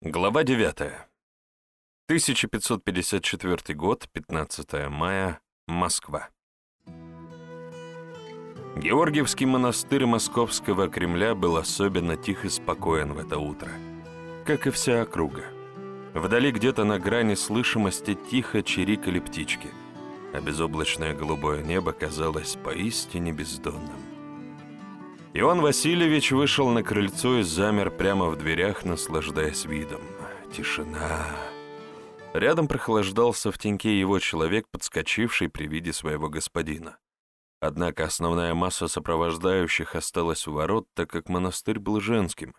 Глава 9. 1554 год, 15 мая, Москва. Георгиевский монастырь Московского Кремля был особенно тих и спокоен в это утро, как и вся округа. Вдали где-то на грани слышимости тихо чирикали птички, а безоблачное голубое небо казалось поистине бездонным. Иоанн Васильевич вышел на крыльцо и замер прямо в дверях, наслаждаясь видом. Тишина. Рядом прохлаждался в теньке его человек, подскочивший при виде своего господина. Однако основная масса сопровождающих осталась у ворот, так как монастырь был женским,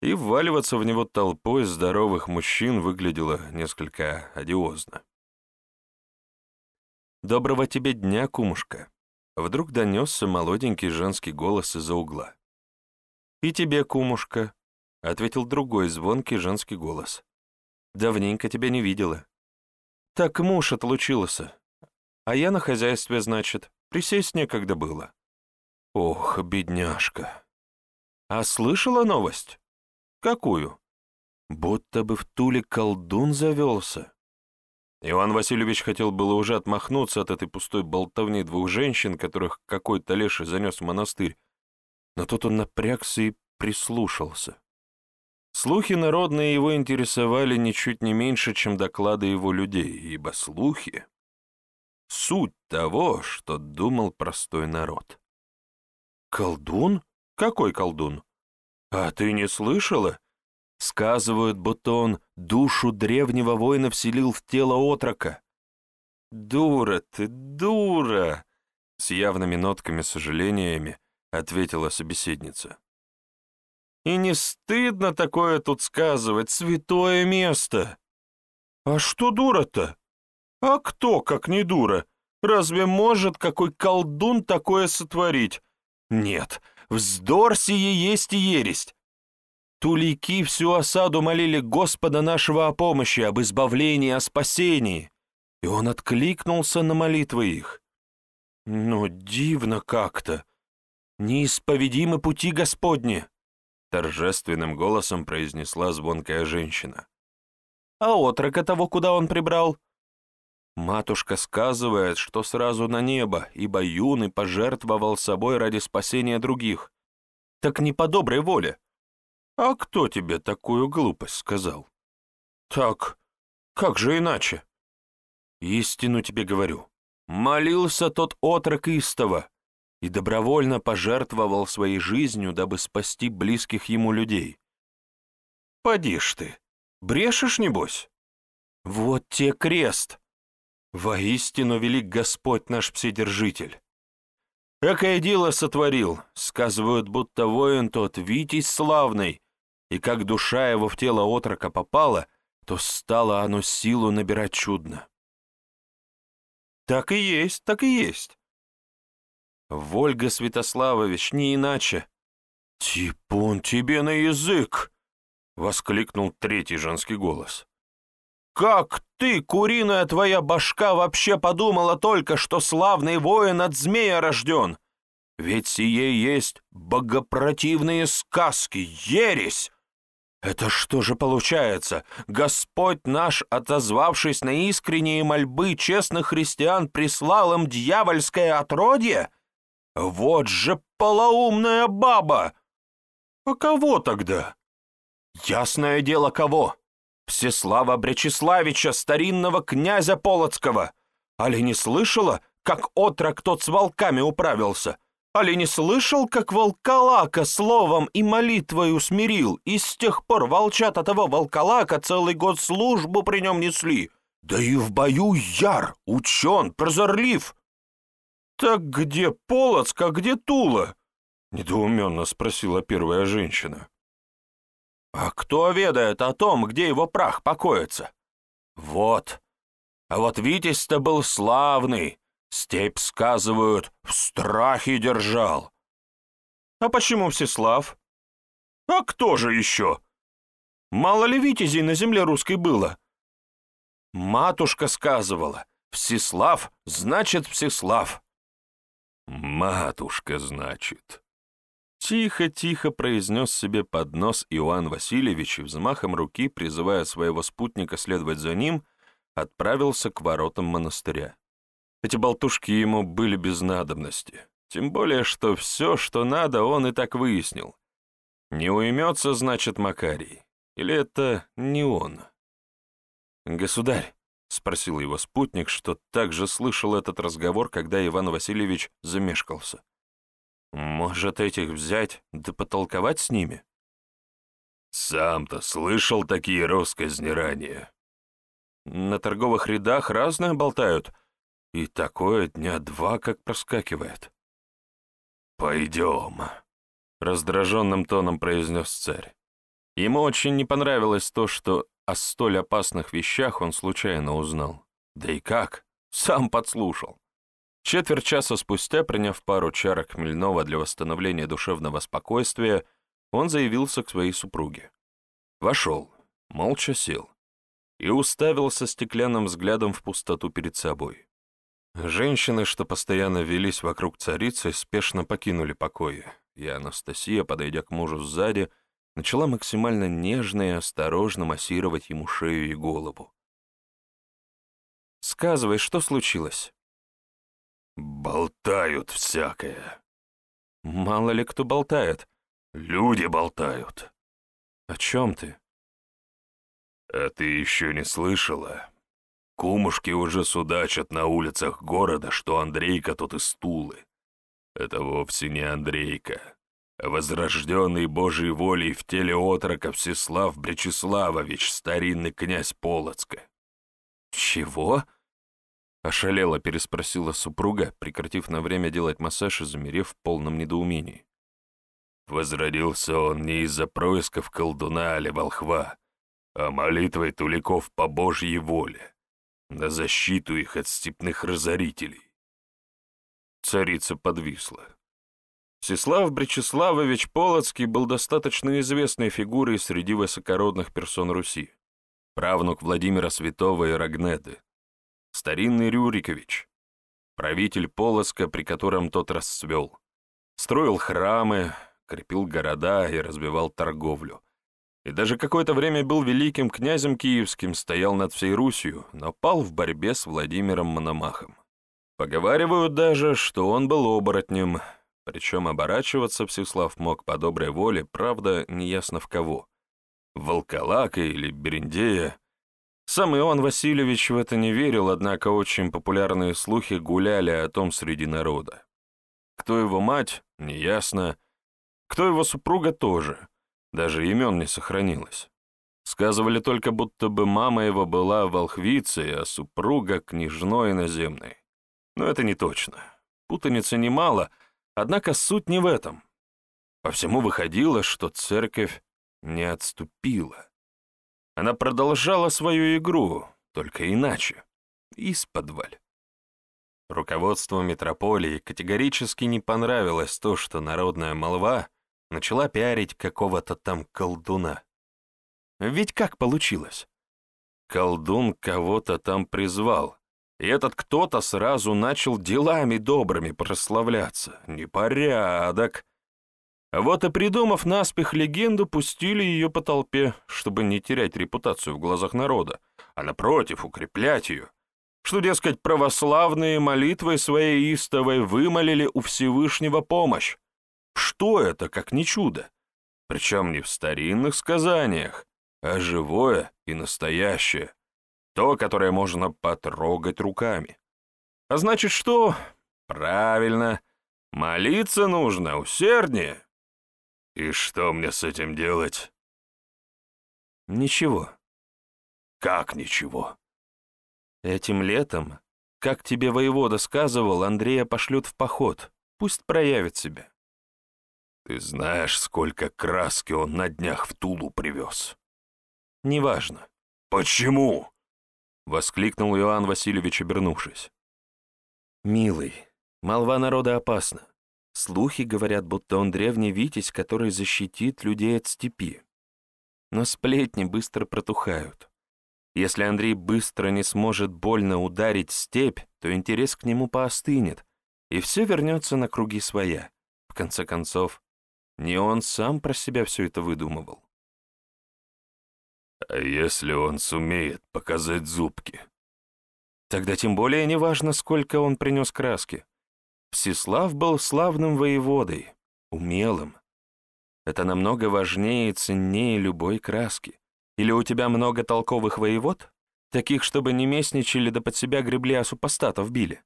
и вваливаться в него толпой здоровых мужчин выглядело несколько одиозно. «Доброго тебе дня, кумушка!» Вдруг донесся молоденький женский голос из-за угла. «И тебе, кумушка», — ответил другой звонкий женский голос. «Давненько тебя не видела». «Так муж отлучился. А я на хозяйстве, значит. Присесть некогда было». «Ох, бедняжка». «А слышала новость?» «Какую?» «Будто бы в Туле колдун завелся». Иван Васильевич хотел было уже отмахнуться от этой пустой болтовни двух женщин, которых какой-то леший занес в монастырь, но тут он напрягся и прислушался. Слухи народные его интересовали ничуть не меньше, чем доклады его людей, ибо слухи — суть того, что думал простой народ. «Колдун? Какой колдун? А ты не слышала? Сказывают, будто он душу древнего воина вселил в тело отрока. «Дура ты, дура!» С явными нотками сожалениями ответила собеседница. «И не стыдно такое тут сказывать, святое место!» «А что дура-то? А кто, как не дура? Разве может какой колдун такое сотворить? Нет, вздор сие есть и ересть. Тулики всю осаду молили Господа нашего о помощи, об избавлении, о спасении, и он откликнулся на молитвы их. Но дивно как-то. Неисповедимы пути Господни, торжественным голосом произнесла звонкая женщина. А отрока того, куда он прибрал? Матушка сказывает, что сразу на небо, ибо юный пожертвовал собой ради спасения других. Так не по доброй воле. «А кто тебе такую глупость сказал?» «Так, как же иначе?» «Истину тебе говорю. Молился тот отрок истово и добровольно пожертвовал своей жизнью, дабы спасти близких ему людей. Поди ж ты, брешешь, небось? Вот те крест! Воистину велик Господь наш Вседержитель. Экое дело сотворил, сказывают, будто воин тот, Витязь славный, и как душа его в тело отрока попала, то стало оно силу набирать чудно. Так и есть, так и есть. Вольга Святославович, не иначе. «Типун тебе на язык!» — воскликнул третий женский голос. «Как ты, куриная твоя башка, вообще подумала только, что славный воин от змея рожден? Ведь сие есть богопротивные сказки, ересь! Это что же получается? Господь наш, отозвавшись на искренние мольбы честных христиан, прислал им дьявольское отродье? Вот же полоумная баба! А кого тогда? Ясное дело, кого? Всеслава Бречеславича, старинного князя Полоцкого. Али не слышала, как отрок тот с волками управился? Али не слышал, как волколака словом и молитвой усмирил, и с тех пор волчата того волколака целый год службу при нем несли? Да и в бою яр, учен, прозорлив. «Так где Полоцк, а где Тула?» — недоуменно спросила первая женщина. «А кто ведает о том, где его прах покоится?» «Вот. А вот Витязь-то был славный, Степь, сказывают, в страхе держал. А почему Всеслав? А кто же еще? Мало ли витязей на земле русской было? Матушка сказывала, Всеслав значит Всеслав. Матушка, значит. Тихо-тихо произнес себе под нос Иоанн Васильевич и взмахом руки, призывая своего спутника следовать за ним, отправился к воротам монастыря. Эти болтушки ему были без надобности, тем более, что все, что надо, он и так выяснил. Не уймется, значит, Макарий, или это не он? «Государь», — спросил его спутник, что также слышал этот разговор, когда Иван Васильевич замешкался. «Может, этих взять да потолковать с ними?» «Сам-то слышал такие росказни ранее». «На торговых рядах разное болтают, и такое дня два как проскакивает». «Пойдем», — раздраженным тоном произнес царь. Ему очень не понравилось то, что о столь опасных вещах он случайно узнал. Да и как? Сам подслушал. Четверть часа спустя, приняв пару чарок хмельного для восстановления душевного спокойствия, он заявился к своей супруге. Вошел, молча сел и уставился стеклянным взглядом в пустоту перед собой. Женщины, что постоянно велись вокруг царицы, спешно покинули покои, и Анастасия, подойдя к мужу сзади, начала максимально нежно и осторожно массировать ему шею и голову. «Сказывай, что случилось?» Болтают всякое. Мало ли кто болтает. Люди болтают. О чем ты? А ты еще не слышала? Кумушки уже судачат на улицах города, что Андрейка тут из Тулы. Это вовсе не Андрейка, а возрожденный Божьей волей в теле отрока Всеслав Бречеславович, старинный князь Полоцка. Чего? Ошалела переспросила супруга, прекратив на время делать массаж и замерев в полном недоумении. Возродился он не из-за происков колдуна или волхва, а молитвой туликов по Божьей воле, на защиту их от степных разорителей. Царица подвисла. Всеслав Бречеславович Полоцкий был достаточно известной фигурой среди высокородных персон Руси, правнук Владимира Святого и Рагнеды, старинный Рюрикович, правитель Полоска, при котором тот расцвел. Строил храмы, крепил города и разбивал торговлю. И даже какое-то время был великим князем киевским, стоял над всей Русью, но пал в борьбе с Владимиром Мономахом. Поговаривают даже, что он был оборотнем, причем оборачиваться Всеслав мог по доброй воле, правда, неясно в кого. Волколака или Берендея, сам Иоанн Васильевич в это не верил, однако очень популярные слухи гуляли о том среди народа. Кто его мать, неясно. Кто его супруга, тоже. Даже имен не сохранилось. Сказывали только, будто бы мама его была волхвицей, а супруга — княжной иноземной. Но это не точно. Путаницы немало, однако суть не в этом. По всему выходило, что церковь не отступила. Она продолжала свою игру, только иначе, из-подваль. Руководству метрополии категорически не понравилось то, что народная молва начала пиарить какого-то там колдуна. Ведь как получилось? Колдун кого-то там призвал, и этот кто-то сразу начал делами добрыми прославляться. Непорядок. Вот и придумав наспех легенду, пустили ее по толпе, чтобы не терять репутацию в глазах народа, а напротив, укреплять ее, что, дескать, православные молитвы своей истовой вымолили у Всевышнего помощь. Что это, как не чудо? Причем не в старинных сказаниях, а живое и настоящее, то, которое можно потрогать руками. А значит, что? Правильно, молиться нужно усерднее. «И что мне с этим делать?» «Ничего». «Как ничего?» «Этим летом, как тебе воевода сказывал, Андрея пошлют в поход. Пусть проявит себя». «Ты знаешь, сколько краски он на днях в Тулу привез?» «Неважно». «Почему?» — воскликнул Иоанн Васильевич, обернувшись. «Милый, молва народа опасна. Слухи говорят, будто он древний витязь, который защитит людей от степи. Но сплетни быстро протухают. Если Андрей быстро не сможет больно ударить степь, то интерес к нему поостынет, и все вернется на круги своя. В конце концов, Не он сам про себя все это выдумывал. А если он сумеет показать зубки? Тогда тем более не важно, сколько он принес краски. Всеслав был славным воеводой, умелым. Это намного важнее и ценнее любой краски. Или у тебя много толковых воевод? Таких, чтобы не местничали да под себя гребли, а супостатов били.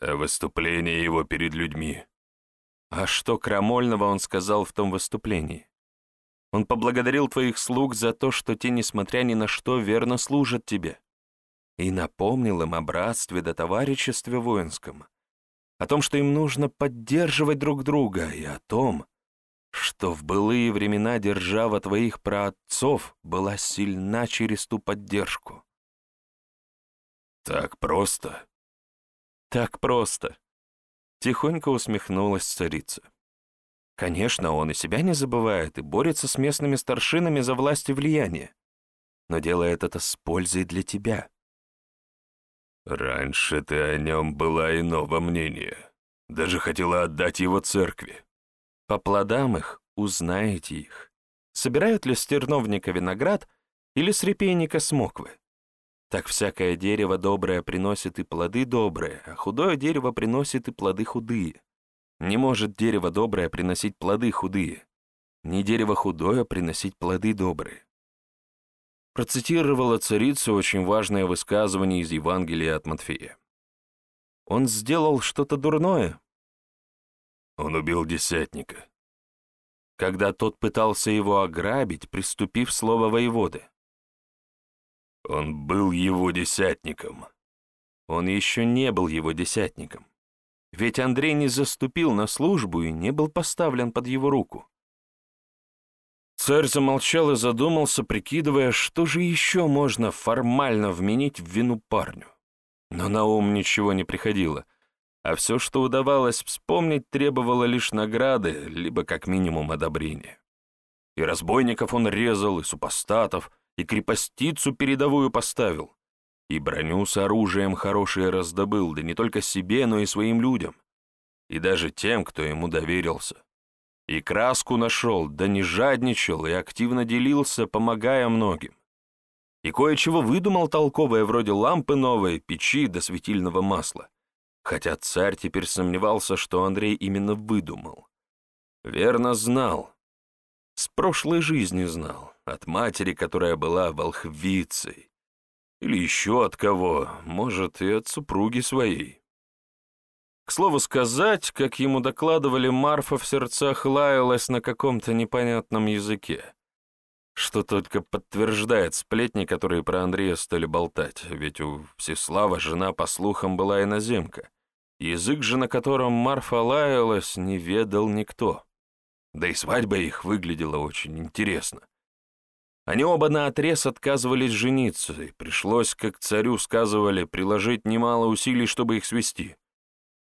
А выступление его перед людьми. А что крамольного он сказал в том выступлении? Он поблагодарил твоих слуг за то, что те, несмотря ни на что, верно служат тебе. И напомнил им о братстве да товариществе воинском, о том, что им нужно поддерживать друг друга, и о том, что в былые времена держава твоих праотцов была сильна через ту поддержку. Так просто? Так просто. Тихонько усмехнулась царица. Конечно, он и себя не забывает и борется с местными старшинами за власть и влияние, но делает это с пользой для тебя. Раньше ты о нем была иного мнения, даже хотела отдать его церкви. По плодам их узнаете их. Собирают ли с терновника виноград или с репейника смоквы? Так всякое дерево доброе приносит и плоды добрые, а худое дерево приносит и плоды худые. Не может дерево доброе приносить плоды худые, не дерево худое приносить плоды добрые. Процитировала царица очень важное высказывание из Евангелия от Матфея. Он сделал что-то дурное, он убил десятника. Когда тот пытался его ограбить, приступив слово воеводы. Он был его десятником. Он еще не был его десятником. Ведь Андрей не заступил на службу и не был поставлен под его руку. Царь замолчал и задумался, прикидывая, что же еще можно формально вменить в вину парню. Но на ум ничего не приходило — а все, что удавалось вспомнить, требовало лишь награды, либо как минимум одобрения. И разбойников он резал, и супостатов, и крепостицу передовую поставил, и броню с оружием хорошее раздобыл, да не только себе, но и своим людям, и даже тем, кто ему доверился. И краску нашел, да не жадничал, и активно делился, помогая многим. И кое-чего выдумал толковое, вроде лампы новой, печи до светильного масла хотя царь теперь сомневался, что Андрей именно выдумал. Верно знал. С прошлой жизни знал, от матери, которая была волхвицей. Или еще от кого, может, и от супруги своей. К слову сказать, как ему докладывали, Марфа в сердцах лаялась на каком-то непонятном языке что только подтверждает сплетни, которые про Андрея стали болтать, ведь у Всеслава жена, по слухам, была иноземка. Язык же, на котором Марфа лаялась, не ведал никто. Да и свадьба их выглядела очень интересно. Они оба наотрез отказывались жениться, и пришлось, как царю сказывали, приложить немало усилий, чтобы их свести.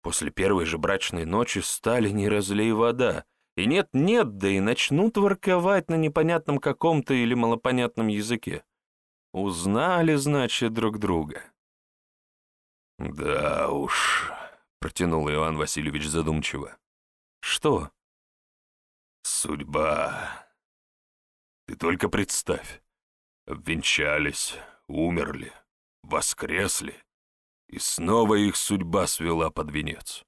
После первой же брачной ночи стали не разлей вода — и нет-нет, да и начнут ворковать на непонятном каком-то или малопонятном языке. Узнали, значит, друг друга. «Да уж», — протянул Иван Васильевич задумчиво. «Что?» «Судьба. Ты только представь. Обвенчались, умерли, воскресли, и снова их судьба свела под венец».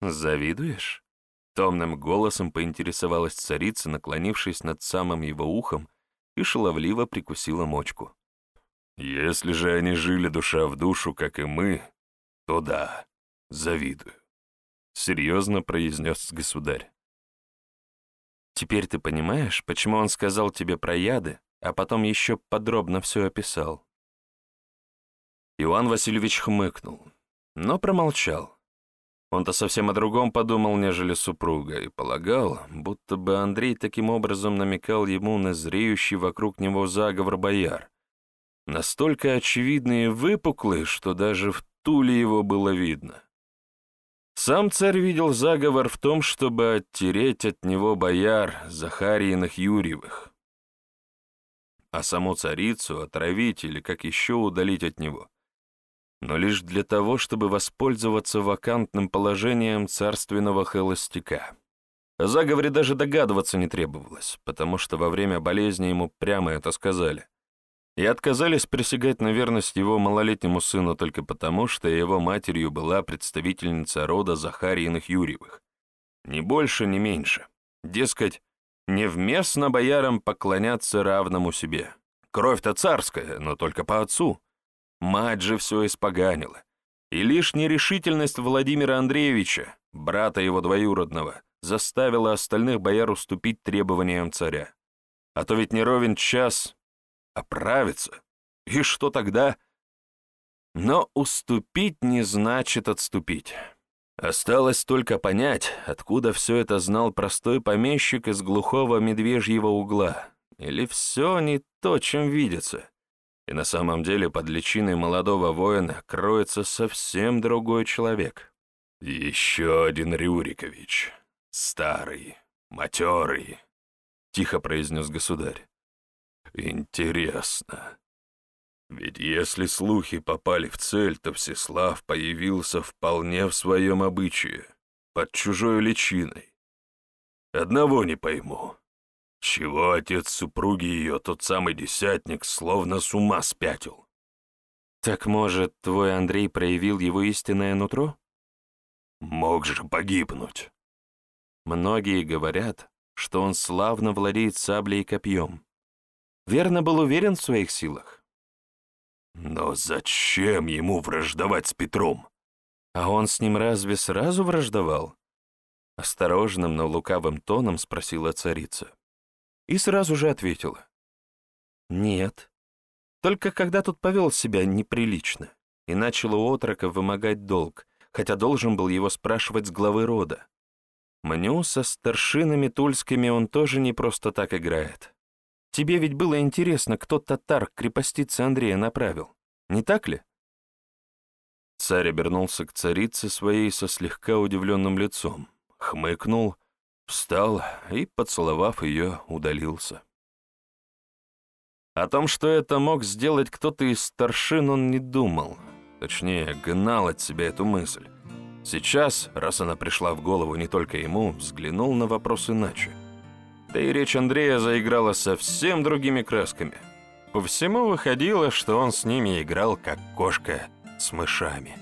«Завидуешь?» Томным голосом поинтересовалась царица, наклонившись над самым его ухом, и шаловливо прикусила мочку. «Если же они жили душа в душу, как и мы, то да, завидую», — серьезно произнес государь. «Теперь ты понимаешь, почему он сказал тебе про яды, а потом еще подробно все описал?» Иван Васильевич хмыкнул, но промолчал. Он-то совсем о другом подумал, нежели супруга, и полагал, будто бы Андрей таким образом намекал ему на зреющий вокруг него заговор бояр. Настолько очевидный и выпуклый, что даже в Туле его было видно. Сам царь видел заговор в том, чтобы оттереть от него бояр Захарииных Юрьевых, а саму царицу отравить или как еще удалить от него — но лишь для того, чтобы воспользоваться вакантным положением царственного холостяка. О заговоре даже догадываться не требовалось, потому что во время болезни ему прямо это сказали. И отказались присягать на верность его малолетнему сыну только потому, что его матерью была представительница рода Захарииных Юрьевых. Ни больше, ни меньше. Дескать, невместно боярам поклоняться равному себе. Кровь-то царская, но только по отцу. Мать же все испоганила. И лишь нерешительность Владимира Андреевича, брата его двоюродного, заставила остальных бояр уступить требованиям царя. А то ведь не ровен час оправиться. И что тогда? Но уступить не значит отступить. Осталось только понять, откуда все это знал простой помещик из глухого медвежьего угла. Или все не то, чем видится. И на самом деле под личиной молодого воина кроется совсем другой человек. «Еще один Рюрикович», «Старый, матерый», — тихо произнес государь. «Интересно. Ведь если слухи попали в цель, то Всеслав появился вполне в своем обычае, под чужой личиной. Одного не пойму. Чего отец супруги ее, тот самый десятник, словно с ума спятил? Так, может, твой Андрей проявил его истинное нутро? Мог же погибнуть. Многие говорят, что он славно владеет саблей и копьем. Верно был уверен в своих силах. Но зачем ему враждовать с Петром? А он с ним разве сразу враждовал? Осторожным, но лукавым тоном спросила царица. И сразу же ответила. Нет. Только когда тут повел себя неприлично и начал у отрока вымогать долг, хотя должен был его спрашивать с главы рода. Мню со старшинами тульскими он тоже не просто так играет. Тебе ведь было интересно, кто татар к крепостице Андрея направил, не так ли?» Царь обернулся к царице своей со слегка удивленным лицом, хмыкнул, встал и, поцеловав ее, удалился. О том, что это мог сделать кто-то из старшин, он не думал, точнее, гнал от себя эту мысль. Сейчас, раз она пришла в голову не только ему, взглянул на вопрос иначе. Да и речь Андрея заиграла совсем другими красками. По всему выходило, что он с ними играл, как кошка с мышами.